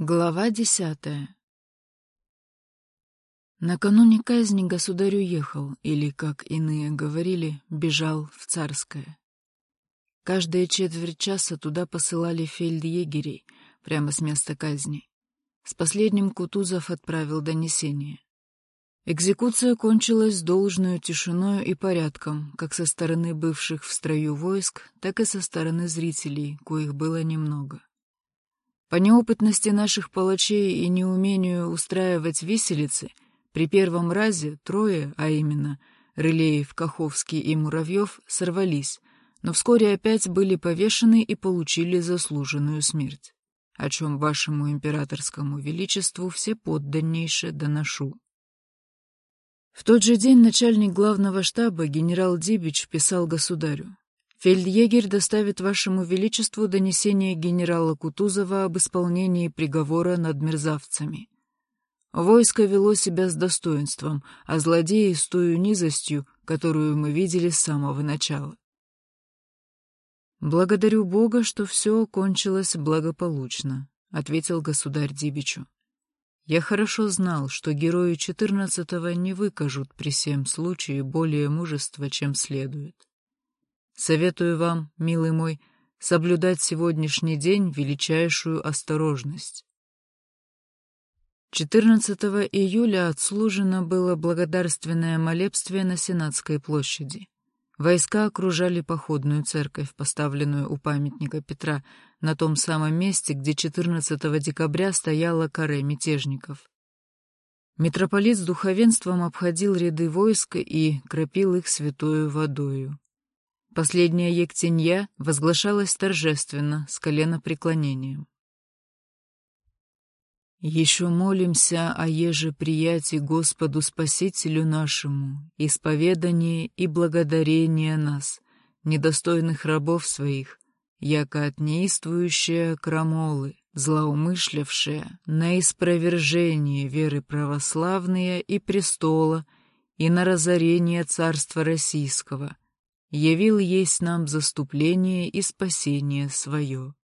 Глава десятая Накануне казни государь уехал, или, как иные говорили, бежал в Царское. Каждые четверть часа туда посылали фельдъегерей, прямо с места казни. С последним Кутузов отправил донесение. Экзекуция кончилась с должной тишиной и порядком, как со стороны бывших в строю войск, так и со стороны зрителей, коих было немного. По неопытности наших палачей и неумению устраивать виселицы, при первом разе трое, а именно Рылеев, Каховский и Муравьев, сорвались, но вскоре опять были повешены и получили заслуженную смерть, о чем вашему императорскому величеству все подданнейше доношу. В тот же день начальник главного штаба генерал Дибич писал государю. Фельдъегерь доставит вашему величеству донесение генерала Кутузова об исполнении приговора над мерзавцами. Войско вело себя с достоинством, а злодеи с той низостью, которую мы видели с самого начала. «Благодарю Бога, что все кончилось благополучно», — ответил государь Дибичу. «Я хорошо знал, что герои четырнадцатого не выкажут при всем случае более мужества, чем следует. Советую вам, милый мой, соблюдать сегодняшний день величайшую осторожность. 14 июля отслужено было благодарственное молебствие на Сенатской площади. Войска окружали походную церковь, поставленную у памятника Петра, на том самом месте, где 14 декабря стояла каре мятежников. Митрополит с духовенством обходил ряды войск и кропил их святою водою. Последняя ектенья возглашалась торжественно, с коленопреклонением. «Еще молимся о еже приятии Господу Спасителю нашему, исповедание и благодарение нас, недостойных рабов своих, яко от неистующие крамолы, злоумышлявшие на испровержение веры православные и престола и на разорение царства российского» явил есть нам заступление и спасение свое.